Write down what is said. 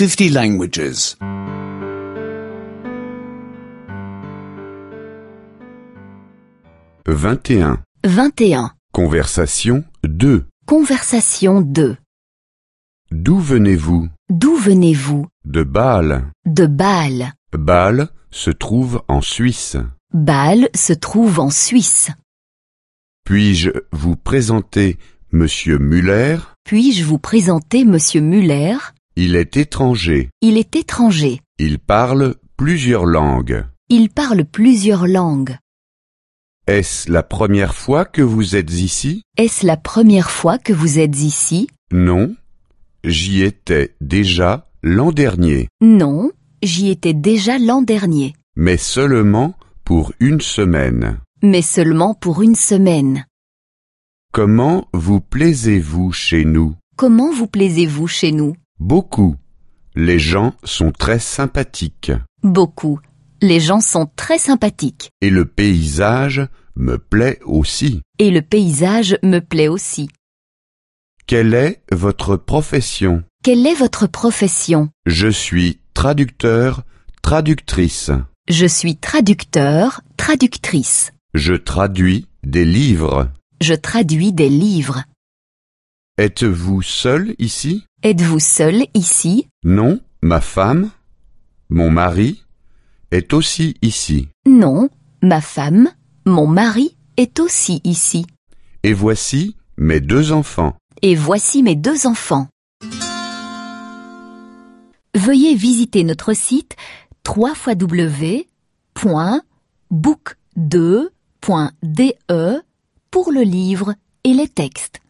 50 languages. 21. 21. Conversation 2. Conversation 2. D'où venez-vous? D'où venez-vous? De Bâle. De Bâle. Bâle se trouve en Suisse. Bâle se trouve en Suisse. Puis-je vous présenter Monsieur Muller? Puis-je vous présenter Monsieur Muller? Il est étranger. Il est étranger. Il parle plusieurs langues. Il parle plusieurs langues. Est-ce la première fois que vous êtes ici? Est-ce la première fois que vous êtes ici? Non. J'y étais déjà l'an dernier, Non, j'y étais déjà l'an dernier, mais seulement pour une semaine. mais seulement pour une semaine. Comment vous plaisez-vous chez nous? Comment vous plaisez-vous chez nous? Beaucoup. Les gens sont très sympathiques Beaucoup. Les gens sont très sympathiques. et le paysage me plaît aussi. Et le paysage me plaît aussi. Quelle est votre profession? Quelle est votre profession? Je suis traducteur, traductrice. Je suis traducteur, traductrice. Je traduis des livres. Je traduis des livres. Êtes-vous seul ici? Êtes-vous seul ici? Non, ma femme, mon mari, est aussi ici. Non, ma femme, mon mari est aussi ici. Et voici mes deux enfants. Et voici mes deux enfants. Veuillez visiter notre site www.book2.de pour le livre et les textes.